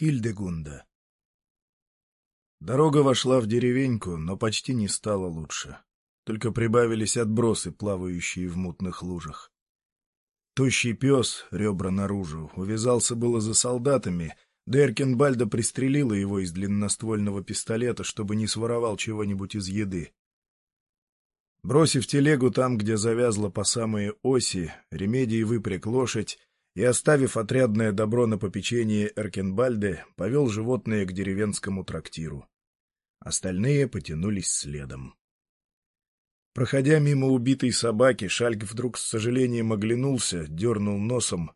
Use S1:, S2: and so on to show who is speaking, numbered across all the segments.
S1: Хильдегунда. Дорога вошла в деревеньку, но почти не стало лучше. Только прибавились отбросы, плавающие в мутных лужах. Тощий пес, ребра наружу, увязался было за солдатами, да Эркенбальда пристрелила его из длинноствольного пистолета, чтобы не своровал чего-нибудь из еды. Бросив телегу там, где завязла по самые оси, Ремедий выпряг лошадь и, оставив отрядное добро на попечение Эркенбальде, повел животное к деревенскому трактиру. Остальные потянулись следом. Проходя мимо убитой собаки, Шальк вдруг с сожалением оглянулся, дернул носом,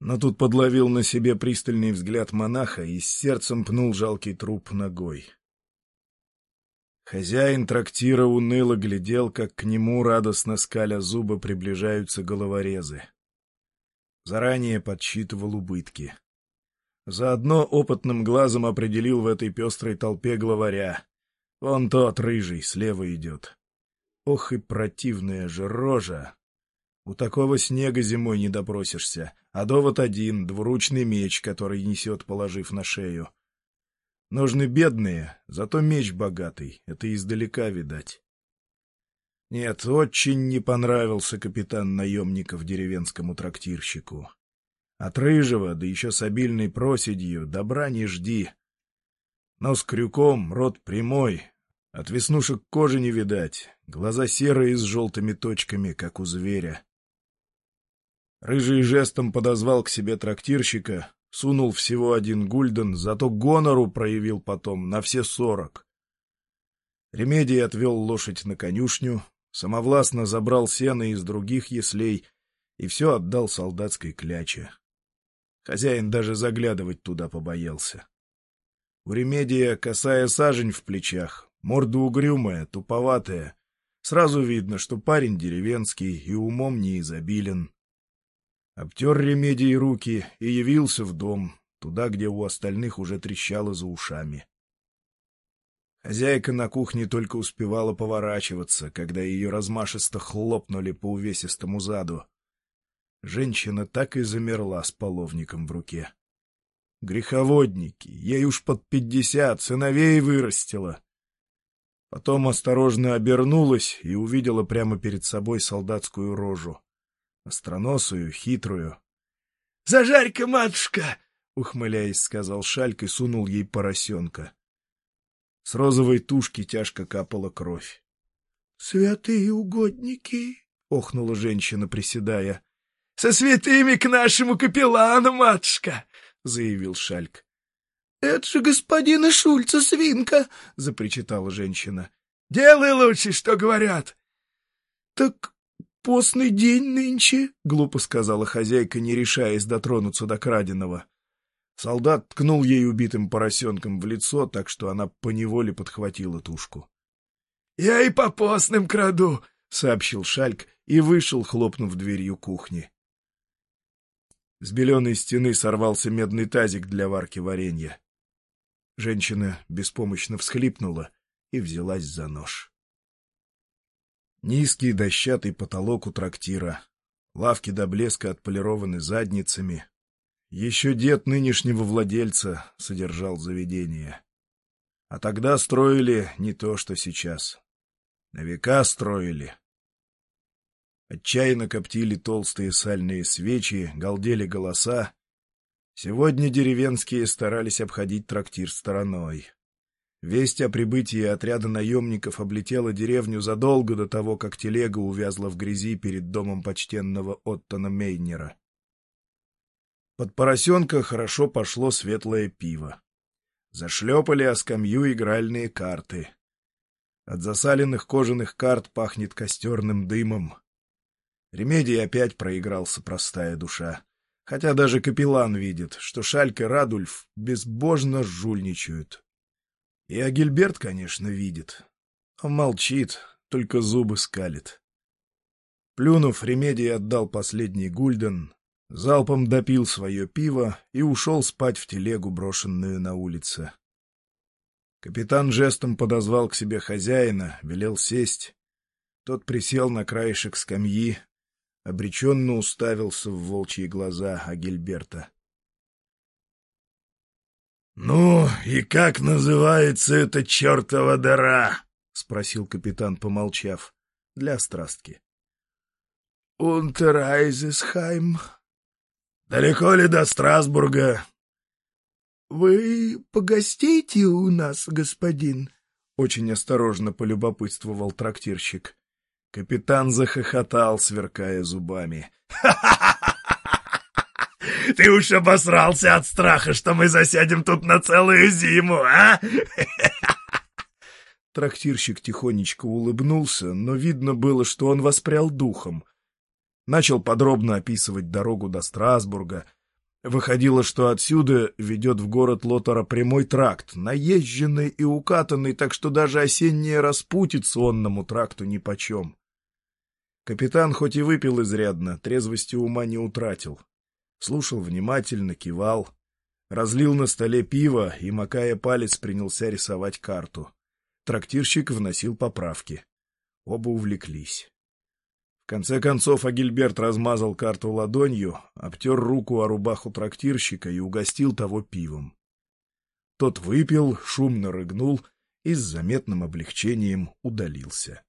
S1: но тут подловил на себе пристальный взгляд монаха и с сердцем пнул жалкий труп ногой. Хозяин трактира уныло глядел, как к нему, радостно скаля зубы, приближаются головорезы. Заранее подсчитывал убытки. Заодно опытным глазом определил в этой пестрой толпе главаря. Вон тот, рыжий, слева идет. Ох и противная же рожа! У такого снега зимой не допросишься, а довод один — двуручный меч, который несет, положив на шею. Ножны бедные, зато меч богатый, это издалека видать. Нет, очень не понравился капитан наемников деревенскому трактирщику. От рыжего, да еще с обильной проседью, добра не жди. Нос крюком, рот прямой, от веснушек кожи не видать, глаза серые с желтыми точками, как у зверя. Рыжий жестом подозвал к себе трактирщика, сунул всего один гульден, зато гонору проявил потом на все сорок. Ремедий отвел лошадь на конюшню, самовластно забрал сено из других яслей и все отдал солдатской кляче. Хозяин даже заглядывать туда побоялся. У Ремедия косая сажень в плечах, морда угрюмая, туповатая. Сразу видно, что парень деревенский и умом не изобилен. Обтер Ремедий руки и явился в дом, туда, где у остальных уже трещало за ушами. Хозяйка на кухне только успевала поворачиваться, когда ее размашисто хлопнули по увесистому заду. Женщина так и замерла с половником в руке. Греховодники, ей уж под пятьдесят, сыновей вырастила. Потом осторожно обернулась и увидела прямо перед собой солдатскую рожу. Остроносую, хитрую. — Зажарь-ка, матушка! — ухмыляясь, сказал Шальк и сунул ей поросенка. С розовой тушки тяжко капала кровь. — Святые угодники! — охнула женщина, приседая. — Со святыми к нашему капеллану, матушка! — заявил Шальк. — Это же господина Шульца свинка! — запричитала женщина. — Делай лучше, что говорят! — Так постный день нынче, — глупо сказала хозяйка, не решаясь дотронуться до краденого. Солдат ткнул ей убитым поросенком в лицо, так что она поневоле подхватила тушку. — Я и по постным краду, — сообщил Шальк и вышел, хлопнув дверью кухни. С беленой стены сорвался медный тазик для варки варенья. Женщина беспомощно всхлипнула и взялась за нож. Низкий дощатый потолок у трактира, лавки до блеска отполированы задницами, еще дед нынешнего владельца содержал заведение. А тогда строили не то, что сейчас. На века строили. Отчаянно коптили толстые сальные свечи, галдели голоса. Сегодня деревенские старались обходить трактир стороной. Весть о прибытии отряда наемников облетела деревню задолго до того, как телега увязла в грязи перед домом почтенного Оттона Мейнера. Под поросенка хорошо пошло светлое пиво. Зашлепали о скамью игральные карты. От засаленных кожаных карт пахнет костерным дымом. Ремедий опять проигрался простая душа. Хотя даже капеллан видит, что Шальк и Радульф безбожно жульничают. И Агильберт, конечно, видит. Он молчит, только зубы скалит. Плюнув, Ремедий отдал последний гульден, Залпом допил свое пиво и ушел спать в телегу, брошенную на улице. Капитан жестом подозвал к себе хозяина, велел сесть. Тот присел на краешек скамьи, обреченно уставился в волчьи глаза Агильберта. «Ну, и как называется эта чертова дыра?» — спросил капитан, помолчав, для страстки.
S2: «Унтерайзесхайм».
S1: «Далеко ли до Страсбурга?»
S2: «Вы погостите у нас, господин?»
S1: — очень осторожно полюбопытствовал трактирщик. Капитан захохотал, сверкая зубами. Ты уж обосрался от страха, что мы засядем тут на целую зиму, а?» Трактирщик тихонечко улыбнулся, но видно было, что он воспрял духом. Начал подробно описывать дорогу до Страсбурга. Выходило, что отсюда ведет в город Лотара прямой тракт, наезженный и укатанный, так что даже осенняя распутица онному тракту нипочем. Капитан хоть и выпил изрядно, трезвости ума не утратил. Слушал внимательно, кивал. Разлил на столе пиво и, макая палец, принялся рисовать карту. Трактирщик вносил поправки. Оба увлеклись. Конце концов Агильберт размазал карту ладонью, обтер руку о рубаху трактирщика и угостил того пивом. Тот выпил, шумно рыгнул и с заметным облегчением удалился.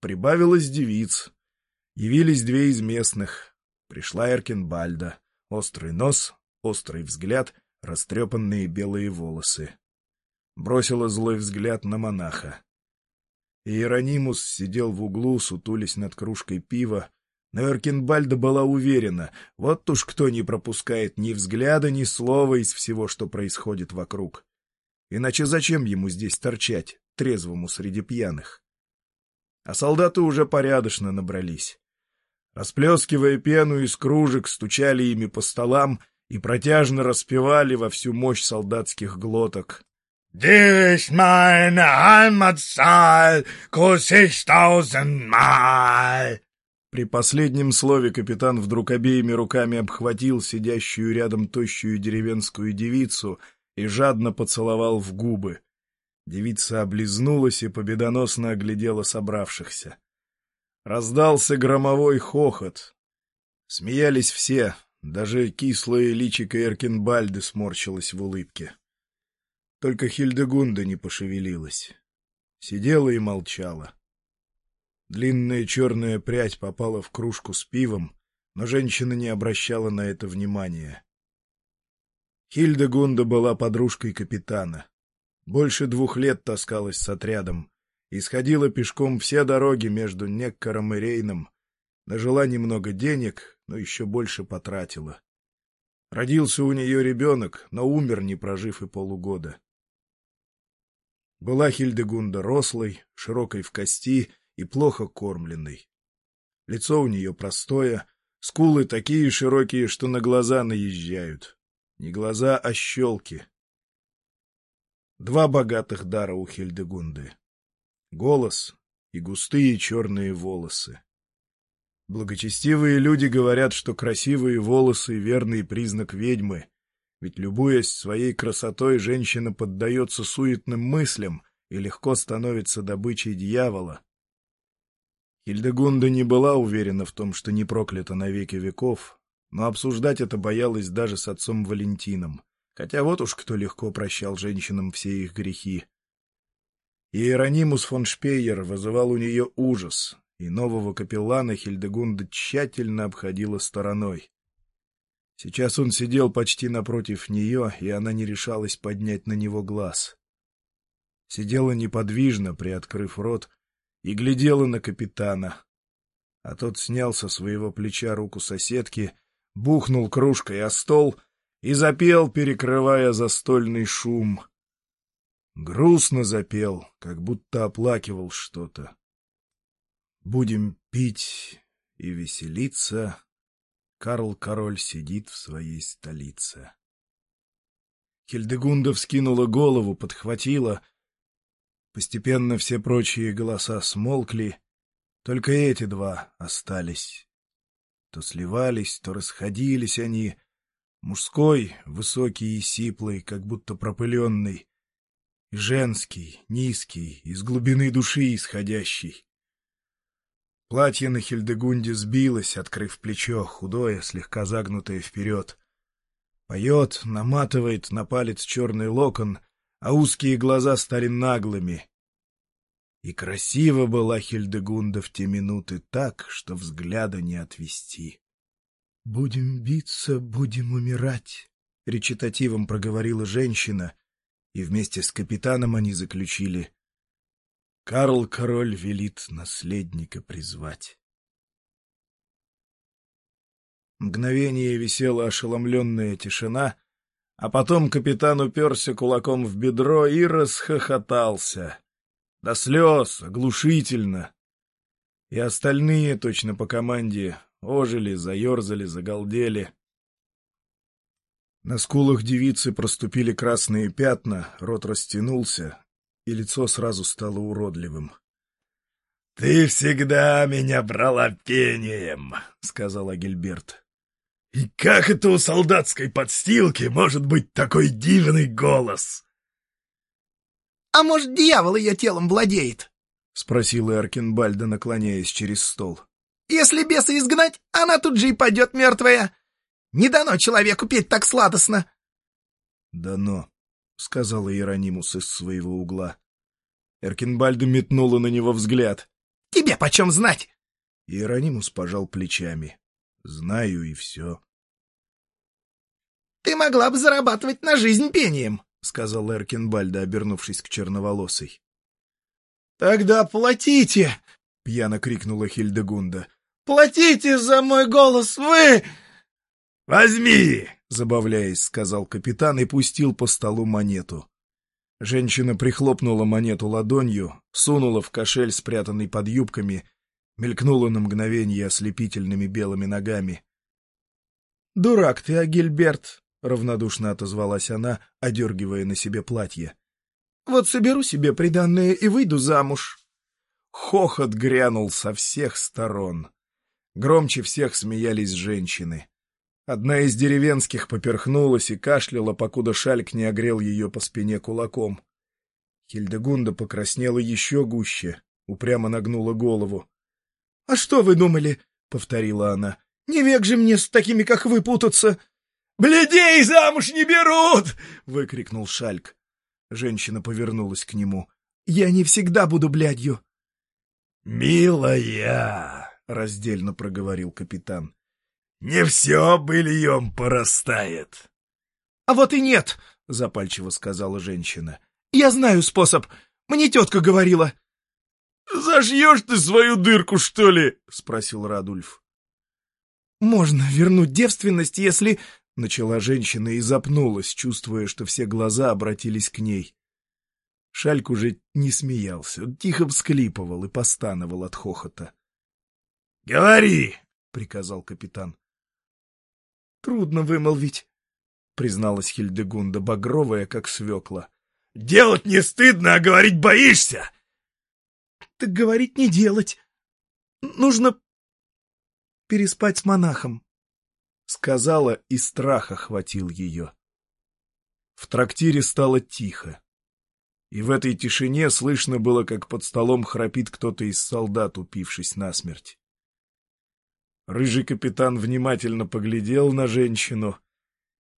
S1: Прибавилось девиц. Явились две из местных. Пришла Эркинбальда. Острый нос, острый взгляд, растрепанные белые волосы. Бросила злой взгляд на монаха. Иеронимус сидел в углу, сутулясь над кружкой пива, но Эркинбальда была уверена, вот уж кто не пропускает ни взгляда, ни слова из всего, что происходит вокруг. Иначе зачем ему здесь торчать, трезвому среди пьяных? а солдаты уже порядочно набрались. Расплескивая пену из кружек, стучали ими по столам и протяжно распевали во всю мощь солдатских глоток. «Dich meine Heimatzahl, кусich tausendmal!» При последнем слове капитан вдруг обеими руками обхватил сидящую рядом тощую деревенскую девицу и жадно поцеловал в губы. Девица облизнулась и победоносно оглядела собравшихся. Раздался громовой хохот. Смеялись все, даже кислое личико Эркинбальды сморщилось в улыбке. Только Хильдегунда не пошевелилась. Сидела и молчала. Длинная черная прядь попала в кружку с пивом, но женщина не обращала на это внимания. Хильдегунда была подружкой капитана. Больше двух лет таскалась с отрядом. Исходила пешком все дороги между Неккором и Рейном. Нажила немного денег, но еще больше потратила. Родился у нее ребенок, но умер, не прожив и полугода. Была Хильдегунда рослой, широкой в кости и плохо кормленной. Лицо у нее простое, скулы такие широкие, что на глаза наезжают. Не глаза, а щелки. Два богатых дара у Хильдегунды. Голос и густые черные волосы. Благочестивые люди говорят, что красивые волосы — верный признак ведьмы, ведь, любуясь своей красотой, женщина поддается суетным мыслям и легко становится добычей дьявола. Хильдегунда не была уверена в том, что не проклята навеки веков, но обсуждать это боялась даже с отцом Валентином. Хотя вот уж кто легко прощал женщинам все их грехи. Иеронимус фон Шпейер вызывал у нее ужас, и нового капеллана Хильдегунда тщательно обходила стороной. Сейчас он сидел почти напротив нее, и она не решалась поднять на него глаз. Сидела неподвижно, приоткрыв рот, и глядела на капитана. А тот снял со своего плеча руку соседки, бухнул кружкой о стол — и запел, перекрывая застольный шум. Грустно запел, как будто оплакивал что-то. Будем пить и веселиться, Карл-король сидит в своей столице. Хильдегунда вскинула голову, подхватила. Постепенно все прочие голоса смолкли, только эти два остались. То сливались, то расходились они — Мужской, высокий и сиплый, как будто пропыленный. И женский, низкий, из глубины души исходящий. Платье на Хильдегунде сбилось, открыв плечо, худое, слегка загнутое вперед. Поет, наматывает на палец черный локон, а узкие глаза стали наглыми. И красиво была Хильдегунда в те минуты так, что взгляда не отвести. — Будем биться, будем умирать, — речитативом проговорила женщина, и вместе с капитаном они заключили. Карл Король велит наследника призвать. Мгновение висела ошеломленная тишина, а потом капитан уперся кулаком в бедро и расхохотался. До слез, оглушительно. И остальные, точно по команде, ожили, заерзали, загалдели. На скулах девицы проступили красные пятна, рот растянулся, и лицо сразу стало уродливым. — Ты всегда меня брала пением, — сказал Агильберт. — И как это у солдатской подстилки может быть такой дивный голос?
S2: — А может, дьявол ее телом владеет?
S1: — спросил Эркинбальда, наклоняясь через стол.
S2: — Если беса изгнать, она тут же и пойдет мертвая. Не дано человеку петь так сладостно.
S1: — Дано, — сказала Иеронимус из своего угла. Эркинбальда метнула на него взгляд.
S2: — Тебе почем знать?
S1: Иеронимус пожал плечами. — Знаю и все.
S2: — Ты могла бы зарабатывать на жизнь пением, —
S1: сказал Эркинбальда, обернувшись к черноволосой.
S2: — Тогда платите! — пьяно крикнула Хильдегунда. — Платите за мой голос, вы!
S1: — Возьми! — забавляясь, сказал капитан и пустил по столу монету. Женщина прихлопнула монету ладонью, сунула в кошель, спрятанный под юбками, мелькнула на мгновение ослепительными белыми ногами. — Дурак ты, Агильберт! — равнодушно отозвалась она, одергивая на себе платье. — Вот соберу себе приданное и выйду замуж. Хохот грянул со всех сторон. Громче всех смеялись женщины. Одна из деревенских поперхнулась и кашляла, покуда шальк не огрел ее по спине кулаком. Хильдегунда покраснела еще гуще, упрямо нагнула голову. — А что вы думали? — повторила она. — Не век же мне с такими, как вы, путаться! — «Бледей замуж не берут!» — выкрикнул Шальк. Женщина повернулась к нему. «Я не всегда буду блядью». «Милая!» — раздельно проговорил капитан. «Не все быльем порастает».
S2: «А вот и нет!» — запальчиво сказала женщина. «Я знаю способ. Мне тетка говорила».
S1: «Зашьешь ты свою дырку, что ли?» — спросил Радульф.
S2: «Можно вернуть девственность, если...»
S1: — начала женщина и запнулась, чувствуя, что все глаза обратились к ней. Шальк уже не смеялся, он тихо всклипывал и постановал от хохота. — Говори! — приказал капитан.
S2: — Трудно вымолвить, —
S1: призналась Хильдегунда, багровая, как свекла. — Делать не стыдно, а говорить боишься!
S2: — Так говорить не делать. Нужно переспать с монахом
S1: сказала, и страх охватил ее. В трактире стало тихо. И в этой тишине слышно было, как под столом храпит кто-то из солдат, упившись насмерть. Рыжий капитан внимательно поглядел на женщину,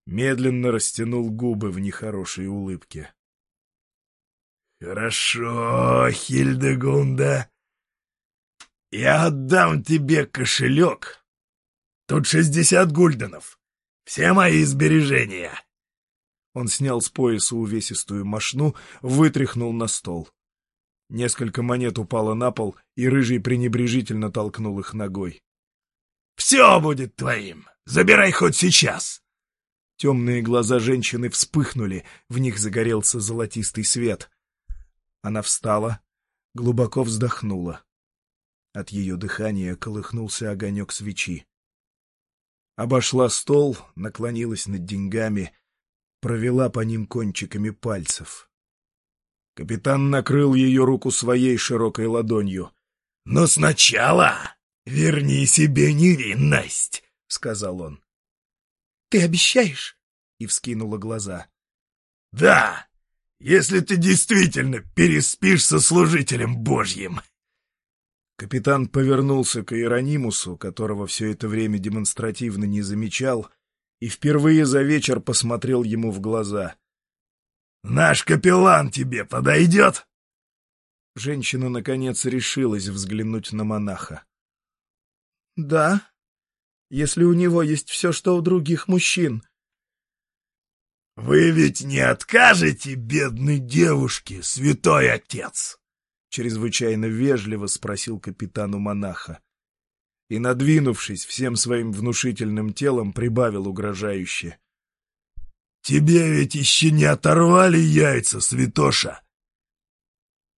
S1: медленно растянул губы в нехорошей улыбке. — Хорошо, Хильдегунда. Я отдам тебе кошелек, Тут шестьдесят гульденов. Все мои сбережения. Он снял с пояса увесистую мошну, вытряхнул на стол. Несколько монет упало на пол, и Рыжий пренебрежительно толкнул их ногой. — Все будет твоим! Забирай хоть сейчас! Темные глаза женщины вспыхнули, в них загорелся золотистый свет. Она встала, глубоко вздохнула. От ее дыхания колыхнулся огонек свечи. Обошла стол, наклонилась над деньгами, провела по ним кончиками пальцев. Капитан накрыл ее руку своей широкой ладонью. — Но сначала верни себе невинность, — сказал он.
S2: — Ты обещаешь?
S1: — и вскинула глаза. — Да, если ты действительно переспишь со служителем Божьим. — Капитан повернулся к Иеронимусу, которого все это время демонстративно не замечал, и впервые за вечер посмотрел ему в глаза.
S2: «Наш капеллан тебе подойдет?»
S1: Женщина, наконец, решилась взглянуть на монаха.
S2: «Да, если у него есть все, что у других мужчин». «Вы ведь не откажете бедной девушке, святой отец?»
S1: Чрезвычайно вежливо спросил капитану монаха. И, надвинувшись всем своим внушительным телом, прибавил угрожающе.
S2: «Тебе ведь еще не оторвали яйца, святоша!»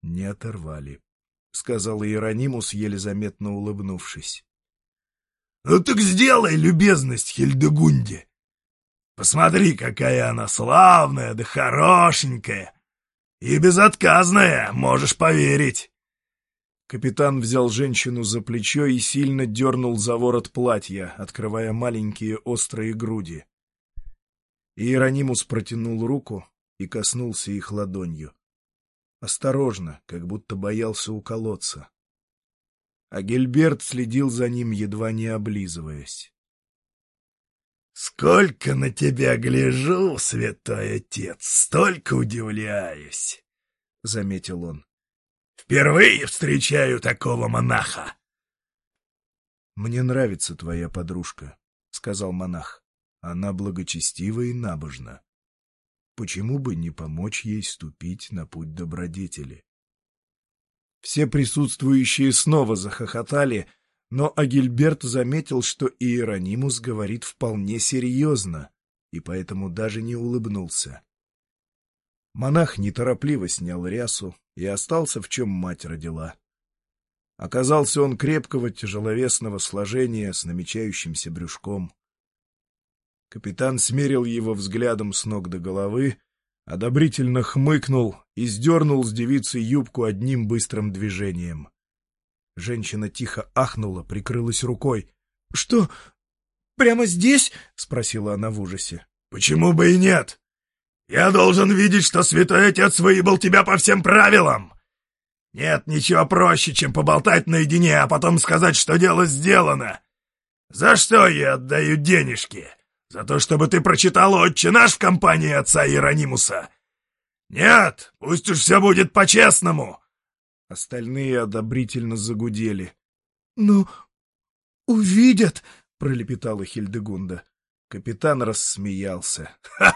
S1: «Не оторвали», — сказал Иеронимус, еле заметно улыбнувшись.
S2: «Ну так сделай любезность Хильдегунде. Посмотри, какая она славная да хорошенькая. И безотказная, можешь поверить».
S1: Капитан взял женщину за плечо и сильно дернул за ворот платья, открывая маленькие острые груди. Иеронимус протянул руку и коснулся их ладонью. Осторожно, как будто боялся уколоться. А Гельберт следил за ним, едва не облизываясь.
S2: «Сколько на тебя гляжу, святой отец, столько удивляюсь!» — заметил он. «Впервые встречаю такого монаха!»
S1: «Мне нравится твоя подружка», — сказал монах. «Она благочестива и набожна. Почему бы не помочь ей ступить на путь добродетели? Все присутствующие снова захохотали, но Агильберт заметил, что Иеронимус говорит вполне серьезно, и поэтому даже не улыбнулся. Монах неторопливо снял рясу и остался, в чем мать родила. Оказался он крепкого, тяжеловесного сложения с намечающимся брюшком. Капитан смерил его взглядом с ног до головы, одобрительно хмыкнул и сдернул с девицы юбку одним быстрым движением. Женщина тихо ахнула, прикрылась рукой. — Что, прямо здесь? — спросила она в ужасе.
S2: — Почему бы и нет? Я должен видеть, что святой отец выебал тебя по всем правилам. Нет ничего проще, чем поболтать наедине, а потом сказать, что дело сделано. За что я отдаю денежки? За то, чтобы ты прочитал «Отче наш» в компании отца Иеронимуса? Нет, пусть уж все будет по-честному!»
S1: Остальные одобрительно загудели.
S2: «Ну, увидят!»
S1: — пролепетала Хильдегунда. Капитан рассмеялся.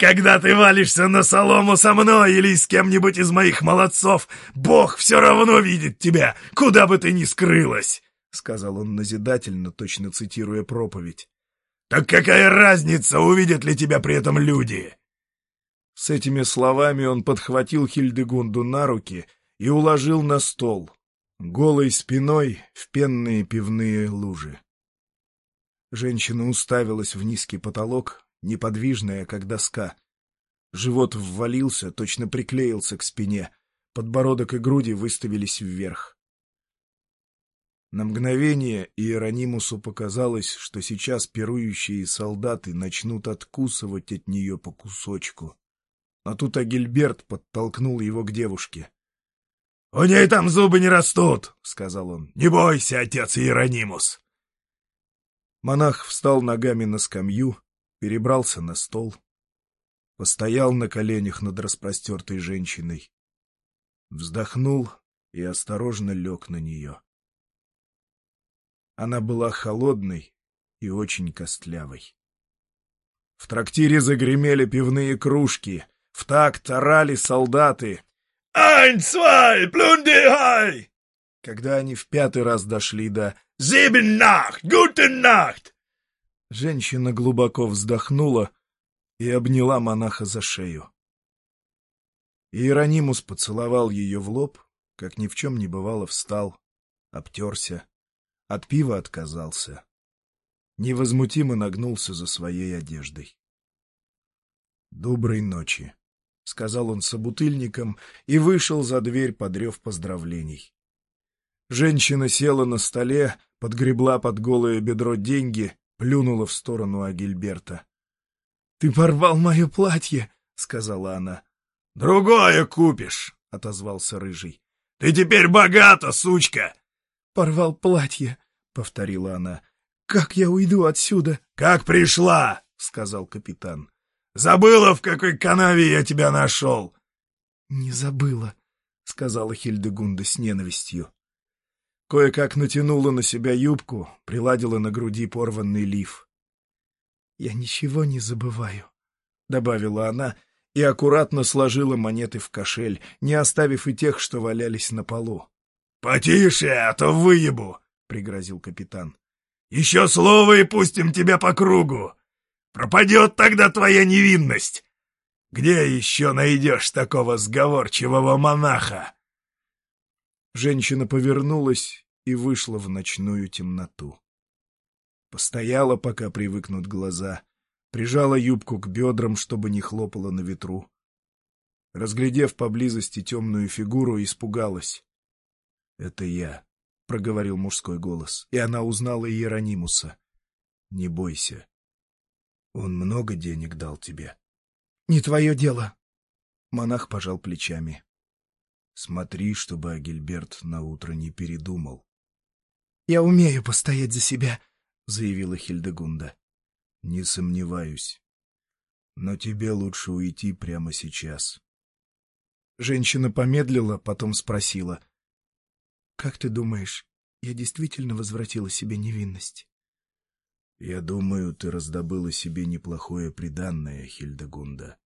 S2: «Когда ты валишься на солому со мной или с кем-нибудь из моих молодцов, Бог все равно видит тебя, куда бы ты ни скрылась!» — сказал он назидательно, точно цитируя проповедь. «Так какая разница, увидят ли тебя при этом люди?»
S1: С этими словами он подхватил Хильдегунду на руки и уложил на стол, голой спиной в пенные пивные лужи. Женщина уставилась в низкий потолок, неподвижная, как доска. Живот ввалился, точно приклеился к спине, подбородок и груди выставились вверх. На мгновение Иеронимусу показалось, что сейчас пирующие солдаты начнут откусывать от нее по кусочку. А тут Агильберт подтолкнул его к девушке.
S2: — У ней там зубы не растут, — сказал он. — Не бойся, отец Иеронимус.
S1: Монах встал ногами на скамью, перебрался на стол, постоял на коленях над распростертой женщиной, вздохнул и осторожно лег на нее. Она была холодной и очень костлявой. В трактире загремели пивные кружки, в такт орали солдаты.
S2: «Ein, zwei, плюндихай!»
S1: Когда они в пятый раз дошли до
S2: «Sieben Nacht!»
S1: Женщина глубоко вздохнула и обняла монаха за шею. Иеронимус поцеловал ее в лоб, как ни в чем не бывало встал, обтерся. От пива отказался. Невозмутимо нагнулся за своей одеждой. «Доброй ночи», — сказал он собутыльником и вышел за дверь, подрев поздравлений. Женщина села на столе, подгребла под голое бедро деньги, плюнула в сторону Агильберта. — Ты порвал мое платье, — сказала она.
S2: — Другое купишь, — отозвался Рыжий. — Ты теперь богата, сучка!
S1: Порвал платье, — повторила она. как я уйду отсюда?
S2: — Как пришла, — сказал капитан. — Забыла, в какой канаве я тебя нашел?
S1: — Не забыла, — сказала Хильдегунда с ненавистью. Кое-как натянула на себя юбку, приладила на груди порванный лиф. — Я ничего не забываю, — добавила она и аккуратно сложила монеты в кошель, не оставив и тех, что валялись на полу.
S2: — Потише, а то выебу, — пригрозил капитан. — Еще слово и пустим тебя по кругу. Пропадет тогда твоя невинность. Где еще найдешь такого сговорчивого монаха?
S1: Женщина повернулась и вышла в ночную темноту. Постояла, пока привыкнут глаза, прижала юбку к бедрам, чтобы не хлопала на ветру. Разглядев поблизости темную фигуру, испугалась. — Это я, — проговорил мужской голос, и она узнала Иеронимуса. — Не бойся. Он много денег дал тебе. — Не твое дело. Монах пожал плечами. Смотри, чтобы Агильберт наутро не передумал. — Я умею постоять за себя, — заявила Хильдегунда. — Не сомневаюсь. Но тебе лучше уйти прямо сейчас. Женщина помедлила, потом спросила. — Как ты думаешь, я действительно возвратила себе невинность? — Я думаю, ты раздобыла себе неплохое приданное, Хильдегунда.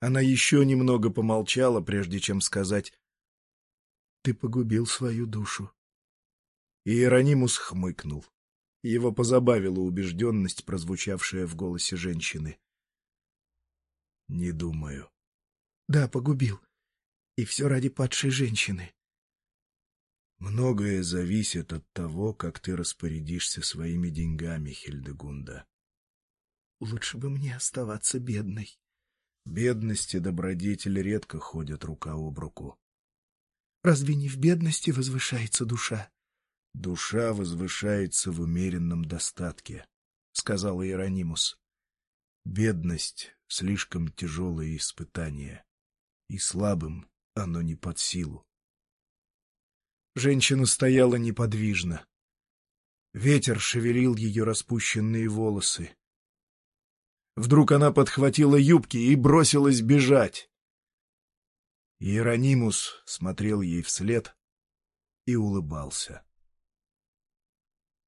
S1: Она еще немного помолчала, прежде чем сказать «Ты погубил свою душу». Иеронимус хмыкнул. Его позабавила убежденность, прозвучавшая в голосе женщины. «Не думаю». «Да, погубил. И все ради падшей женщины». «Многое зависит от того, как ты распорядишься своими деньгами, Хильдегунда». «Лучше бы мне оставаться бедной», Бедность и добродетель редко ходят рука об руку. Разве не в бедности возвышается душа? Душа возвышается в умеренном достатке, — сказал Иеронимус. Бедность — слишком тяжелое испытание, и слабым оно не под силу. Женщина стояла неподвижно. Ветер шевелил ее распущенные волосы. Вдруг она подхватила юбки и бросилась бежать. Иеронимус смотрел ей вслед и улыбался.